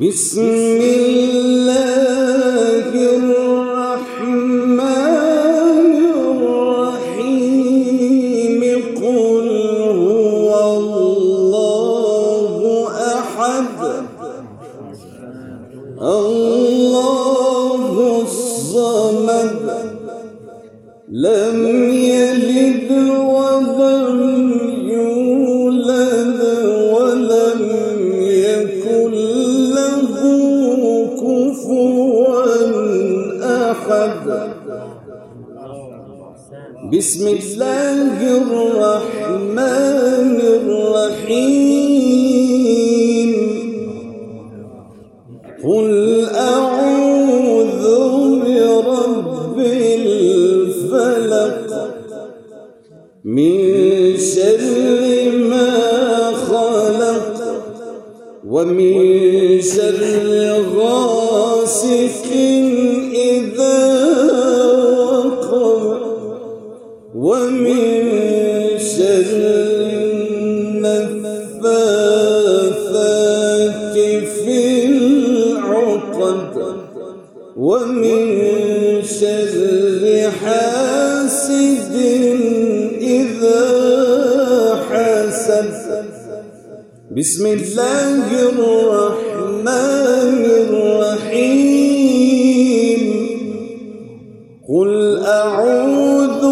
بسم الله الرحمن الرحيم. قل هو الله أحد. الله الصمد. لم يلد ولم أحد بسم الله الرحمن الرحيم. قل أعوذ برب الفلق من شر ما خلق ومن شر غاسق ومن النفاثات في العقد ومن حاسد إذا حسد. بسم الله الرحمن الرحيم. قل أعوذ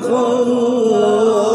خلقا